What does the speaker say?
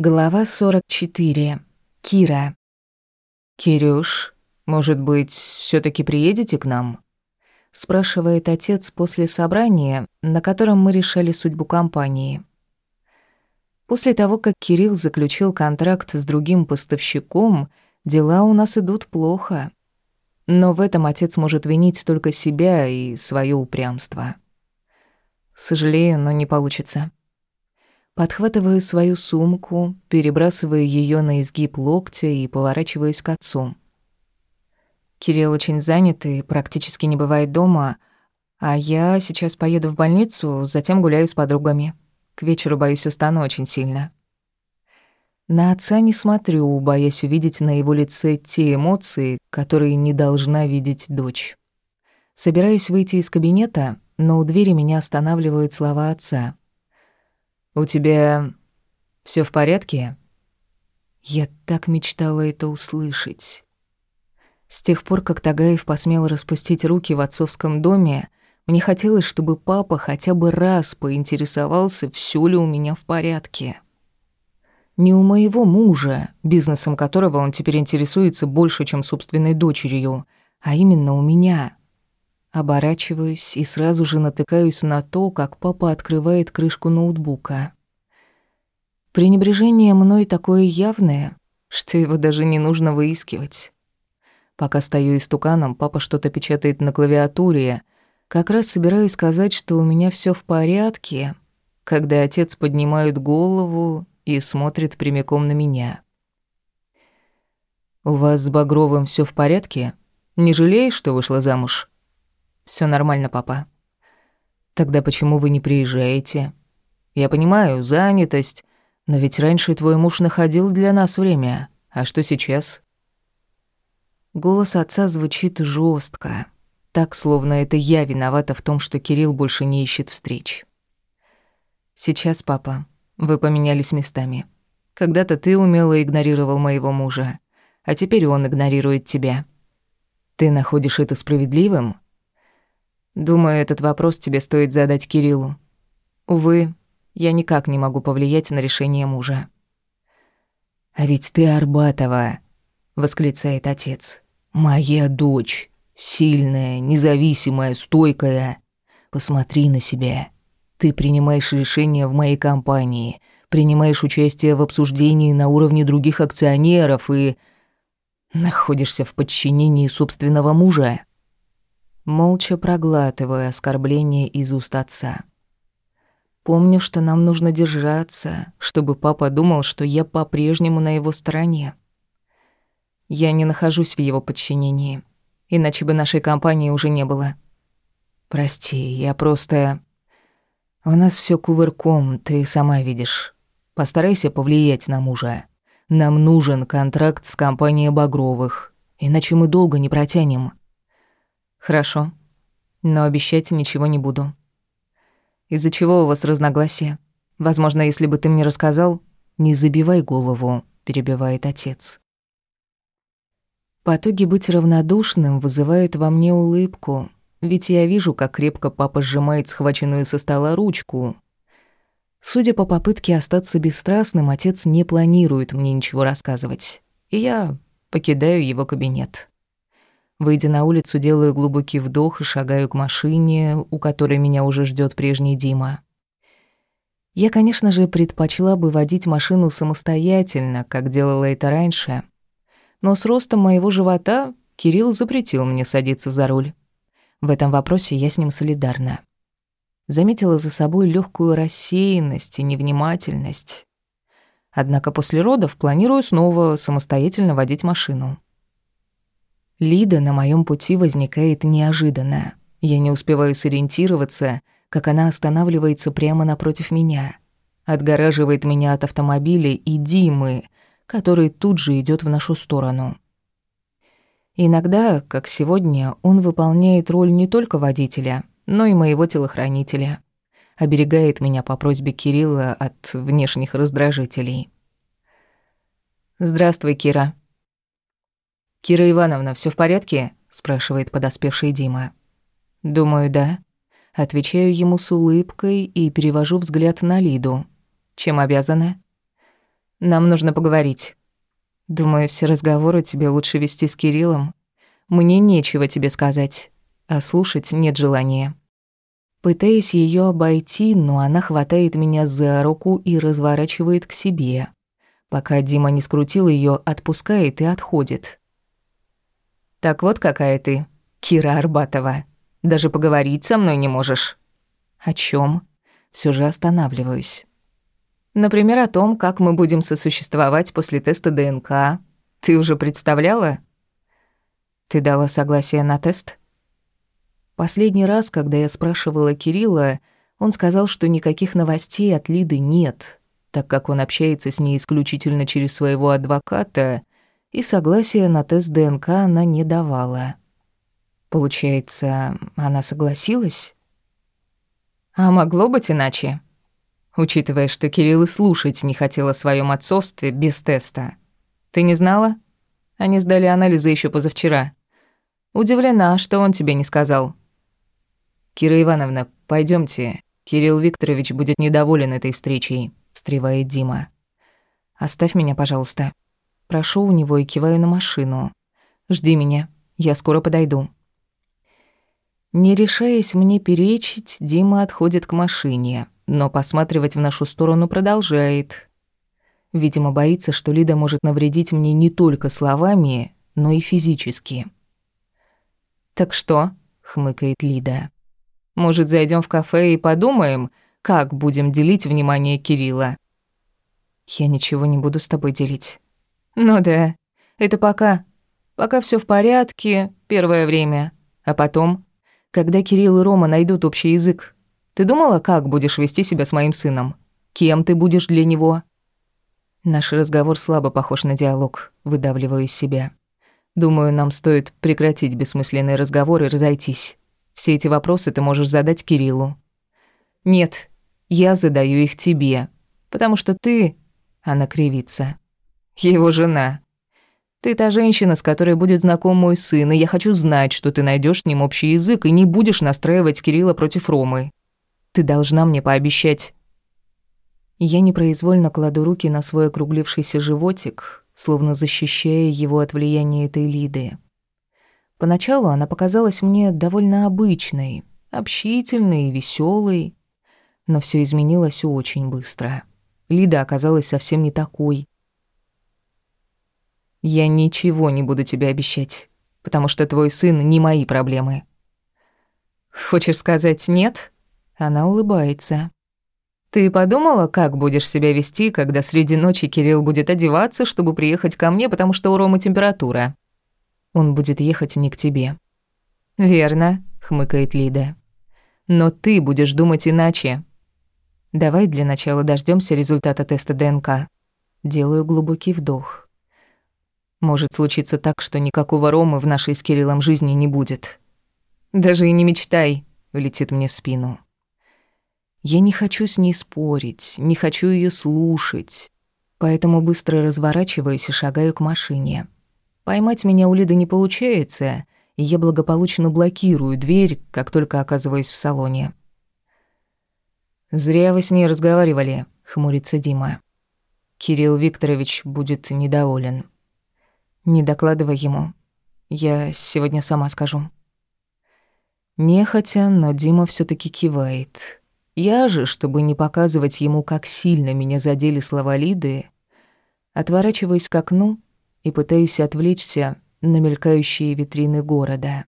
Глава 44. Кира. «Кирюш, может быть, все таки приедете к нам?» спрашивает отец после собрания, на котором мы решали судьбу компании. После того, как Кирилл заключил контракт с другим поставщиком, дела у нас идут плохо. Но в этом отец может винить только себя и свое упрямство. Сожалею, но не получится. Подхватываю свою сумку, перебрасываю ее на изгиб локтя и поворачиваюсь к отцу. Кирилл очень занят и практически не бывает дома, а я сейчас поеду в больницу, затем гуляю с подругами. К вечеру, боюсь, устану очень сильно. На отца не смотрю, боясь увидеть на его лице те эмоции, которые не должна видеть дочь. Собираюсь выйти из кабинета, но у двери меня останавливают слова отца. «У тебя все в порядке?» Я так мечтала это услышать. С тех пор, как Тагаев посмел распустить руки в отцовском доме, мне хотелось, чтобы папа хотя бы раз поинтересовался, все ли у меня в порядке. Не у моего мужа, бизнесом которого он теперь интересуется больше, чем собственной дочерью, а именно у меня. Оборачиваюсь и сразу же натыкаюсь на то, как папа открывает крышку ноутбука. Пренебрежение мной такое явное, что его даже не нужно выискивать. Пока стою истуканом, папа что-то печатает на клавиатуре. Как раз собираюсь сказать, что у меня все в порядке, когда отец поднимает голову и смотрит прямиком на меня. «У вас с Багровым все в порядке? Не жалеешь, что вышла замуж?» Все нормально, папа». «Тогда почему вы не приезжаете?» «Я понимаю, занятость, но ведь раньше твой муж находил для нас время. А что сейчас?» Голос отца звучит жестко, так, словно это я виновата в том, что Кирилл больше не ищет встреч. «Сейчас, папа, вы поменялись местами. Когда-то ты умело игнорировал моего мужа, а теперь он игнорирует тебя. Ты находишь это справедливым?» Думаю, этот вопрос тебе стоит задать Кириллу. Увы, я никак не могу повлиять на решение мужа. «А ведь ты Арбатова!» — восклицает отец. «Моя дочь. Сильная, независимая, стойкая. Посмотри на себя. Ты принимаешь решения в моей компании, принимаешь участие в обсуждении на уровне других акционеров и... находишься в подчинении собственного мужа молча проглатывая оскорбление из уст отца. Помню, что нам нужно держаться, чтобы папа думал, что я по-прежнему на его стороне. Я не нахожусь в его подчинении, иначе бы нашей компании уже не было. Прости, я просто... У нас все кувырком, ты сама видишь. Постарайся повлиять на мужа. Нам нужен контракт с компанией Багровых, иначе мы долго не протянем. Хорошо. Но обещать ничего не буду. Из-за чего у вас разногласия? Возможно, если бы ты мне рассказал... Не забивай голову, перебивает отец. Потуги быть равнодушным вызывают во мне улыбку, ведь я вижу, как крепко папа сжимает схваченную со стола ручку. Судя по попытке остаться бесстрастным, отец не планирует мне ничего рассказывать, и я покидаю его кабинет. Выйдя на улицу, делаю глубокий вдох и шагаю к машине, у которой меня уже ждет прежний Дима. Я, конечно же, предпочла бы водить машину самостоятельно, как делала это раньше. Но с ростом моего живота Кирилл запретил мне садиться за руль. В этом вопросе я с ним солидарна. Заметила за собой легкую рассеянность и невнимательность. Однако после родов планирую снова самостоятельно водить машину. Лида на моем пути возникает неожиданно. Я не успеваю сориентироваться, как она останавливается прямо напротив меня. Отгораживает меня от автомобиля и Димы, который тут же идет в нашу сторону. Иногда, как сегодня, он выполняет роль не только водителя, но и моего телохранителя. Оберегает меня по просьбе Кирилла от внешних раздражителей. «Здравствуй, Кира», «Кира Ивановна, все в порядке?» – спрашивает подоспевший Дима. «Думаю, да». Отвечаю ему с улыбкой и перевожу взгляд на Лиду. «Чем обязана?» Нам нужно поговорить. Думаю, все разговоры тебе лучше вести с Кириллом. Мне нечего тебе сказать, а слушать нет желания. Пытаюсь ее обойти, но она хватает меня за руку и разворачивает к себе. Пока Дима не скрутил ее, отпускает и отходит. «Так вот какая ты, Кира Арбатова. Даже поговорить со мной не можешь». «О чем? Все же останавливаюсь. Например, о том, как мы будем сосуществовать после теста ДНК. Ты уже представляла? Ты дала согласие на тест? Последний раз, когда я спрашивала Кирилла, он сказал, что никаких новостей от Лиды нет, так как он общается с ней исключительно через своего адвоката, и согласия на тест ДНК она не давала. Получается, она согласилась? А могло быть иначе? Учитывая, что Кирилл и слушать не хотел о своем отцовстве без теста. Ты не знала? Они сдали анализы еще позавчера. Удивлена, что он тебе не сказал. «Кира Ивановна, пойдемте. Кирилл Викторович будет недоволен этой встречей», — встревает Дима. «Оставь меня, пожалуйста». Прошу у него и киваю на машину. «Жди меня, я скоро подойду». Не решаясь мне перечить, Дима отходит к машине, но посматривать в нашу сторону продолжает. Видимо, боится, что Лида может навредить мне не только словами, но и физически. «Так что?» — хмыкает Лида. Может, зайдем в кафе и подумаем, как будем делить внимание Кирилла?» «Я ничего не буду с тобой делить». «Ну да, это пока. Пока все в порядке, первое время. А потом, когда Кирилл и Рома найдут общий язык, ты думала, как будешь вести себя с моим сыном? Кем ты будешь для него?» Наш разговор слабо похож на диалог, выдавливаю из себя. Думаю, нам стоит прекратить бессмысленные разговоры и разойтись. Все эти вопросы ты можешь задать Кириллу. Нет, я задаю их тебе, потому что ты, она кривится, его жена. Ты та женщина, с которой будет знаком мой сын, и я хочу знать, что ты найдешь с ним общий язык и не будешь настраивать Кирилла против Ромы. Ты должна мне пообещать. Я непроизвольно кладу руки на свой округлившийся животик, словно защищая его от влияния этой Лиды. Поначалу она показалась мне довольно обычной, общительной и веселой, но все изменилось очень быстро. Лида оказалась совсем не такой. «Я ничего не буду тебе обещать, потому что твой сын не мои проблемы». «Хочешь сказать нет?» Она улыбается. «Ты подумала, как будешь себя вести, когда среди ночи Кирилл будет одеваться, чтобы приехать ко мне, потому что у Ромы температура?» Он будет ехать не к тебе». «Верно», — хмыкает Лида. «Но ты будешь думать иначе». «Давай для начала дождемся результата теста ДНК». Делаю глубокий вдох. Может случиться так, что никакого Ромы в нашей с Кириллом жизни не будет. «Даже и не мечтай», — летит мне в спину. Я не хочу с ней спорить, не хочу ее слушать, поэтому быстро разворачиваюсь и шагаю к машине. Поймать меня у Лиды не получается, и я благополучно блокирую дверь, как только оказываюсь в салоне. «Зря вы с ней разговаривали», — хмурится Дима. «Кирилл Викторович будет недоволен». «Не докладывай ему. Я сегодня сама скажу». Нехотя, но Дима все таки кивает. Я же, чтобы не показывать ему, как сильно меня задели слова Лиды, отворачиваюсь к окну и пытаюсь отвлечься на мелькающие витрины города.